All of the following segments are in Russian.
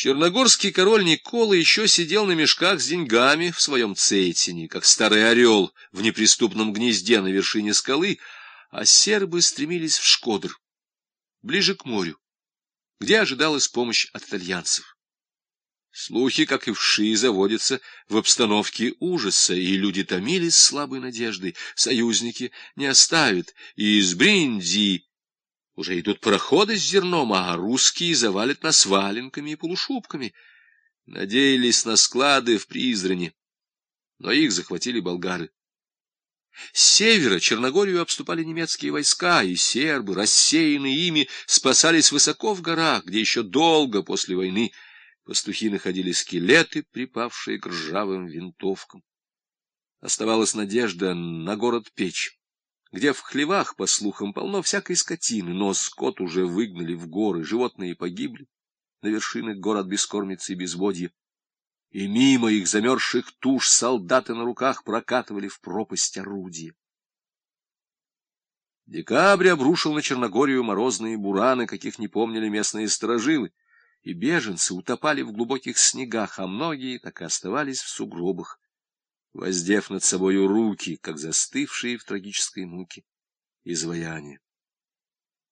Черногорский король Никола еще сидел на мешках с деньгами в своем цейтине, как старый орел в неприступном гнезде на вершине скалы, а сербы стремились в Шкодр, ближе к морю, где ожидалась помощь от итальянцев. Слухи, как и вши, заводятся в обстановке ужаса, и люди томились слабой надеждой. Союзники не оставят, и из Бринди уже идут пароходы с зерном, а русские завалят нас валенками и полушубками. Надеялись на склады в Призране, но их захватили болгары. С севера Черногорию обступали немецкие войска, и сербы, рассеянные ими, спасались высоко в горах, где еще долго после войны пастухи находили скелеты, припавшие к ржавым винтовкам. Оставалась надежда на город Печь где в хлевах, по слухам, полно всякой скотины, но скот уже выгнали в горы, животные погибли на вершинах гор от и безводья, и мимо их замерзших туш солдаты на руках прокатывали в пропасть орудия. Декабрь обрушил на Черногорию морозные бураны, каких не помнили местные сторожилы, и беженцы утопали в глубоких снегах, а многие так и оставались в сугробах воздев над собою руки, как застывшие в трагической муке изваяния.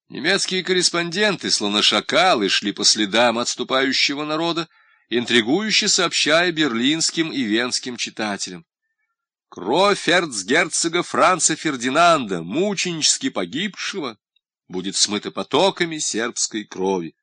Немецкие корреспонденты, словно шакалы, шли по следам отступающего народа, интригующе сообщая берлинским и венским читателям. Кровь эрцгерцога Франца Фердинанда, мученически погибшего, будет смыта потоками сербской крови.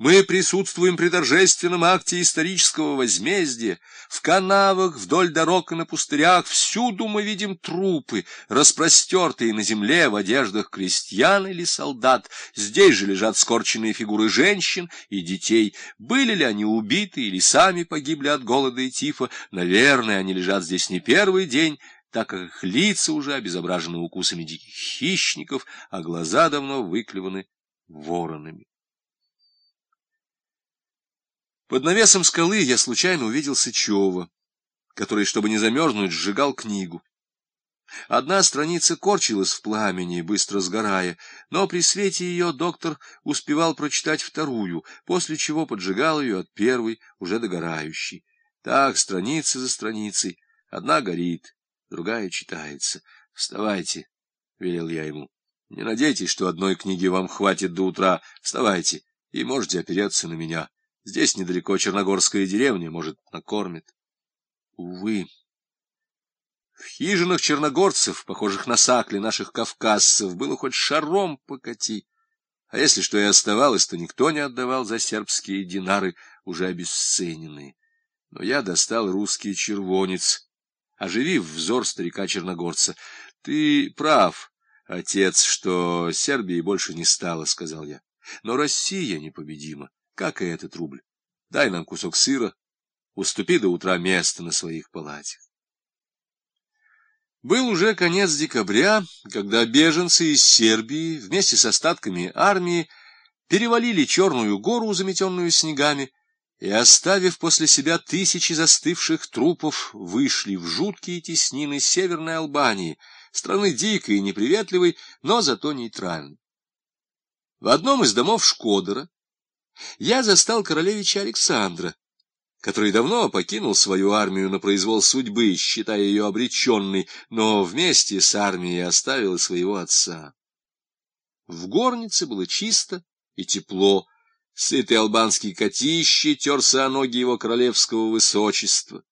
Мы присутствуем при торжественном акте исторического возмездия. В канавах, вдоль дорог и на пустырях всюду мы видим трупы, распростертые на земле в одеждах крестьян или солдат. Здесь же лежат скорченные фигуры женщин и детей. Были ли они убиты или сами погибли от голода и тифа? Наверное, они лежат здесь не первый день, так как их лица уже обезображены укусами диких хищников, а глаза давно выклеваны воронами. Под навесом скалы я случайно увидел Сычева, который, чтобы не замерзнуть, сжигал книгу. Одна страница корчилась в пламени, быстро сгорая, но при свете ее доктор успевал прочитать вторую, после чего поджигал ее от первой, уже догорающей. Так, страница за страницей, одна горит, другая читается. «Вставайте», — велел я ему. «Не надейтесь, что одной книги вам хватит до утра. Вставайте, и можете опереться на меня». Здесь недалеко черногорская деревня, может, накормит. Увы. В хижинах черногорцев, похожих на сакли наших кавказцев, было хоть шаром покати. А если что и оставалось, то никто не отдавал за сербские динары, уже обесцененные. Но я достал русский червонец, оживив взор старика-черногорца. — Ты прав, отец, что Сербии больше не стало, — сказал я. Но Россия непобедима как и этот рубль. Дай нам кусок сыра, уступи до утра место на своих палатях. Был уже конец декабря, когда беженцы из Сербии вместе с остатками армии перевалили Черную гору, заметенную снегами, и, оставив после себя тысячи застывших трупов, вышли в жуткие теснины Северной Албании, страны дикой и неприветливой, но зато нейтральной. В одном из домов Шкодера я застал королевича Александра, который давно покинул свою армию на произвол судьбы, считая ее обреченной, но вместе с армией оставил своего отца. В горнице было чисто и тепло, сытый албанский котище терся о ноги его королевского высочества.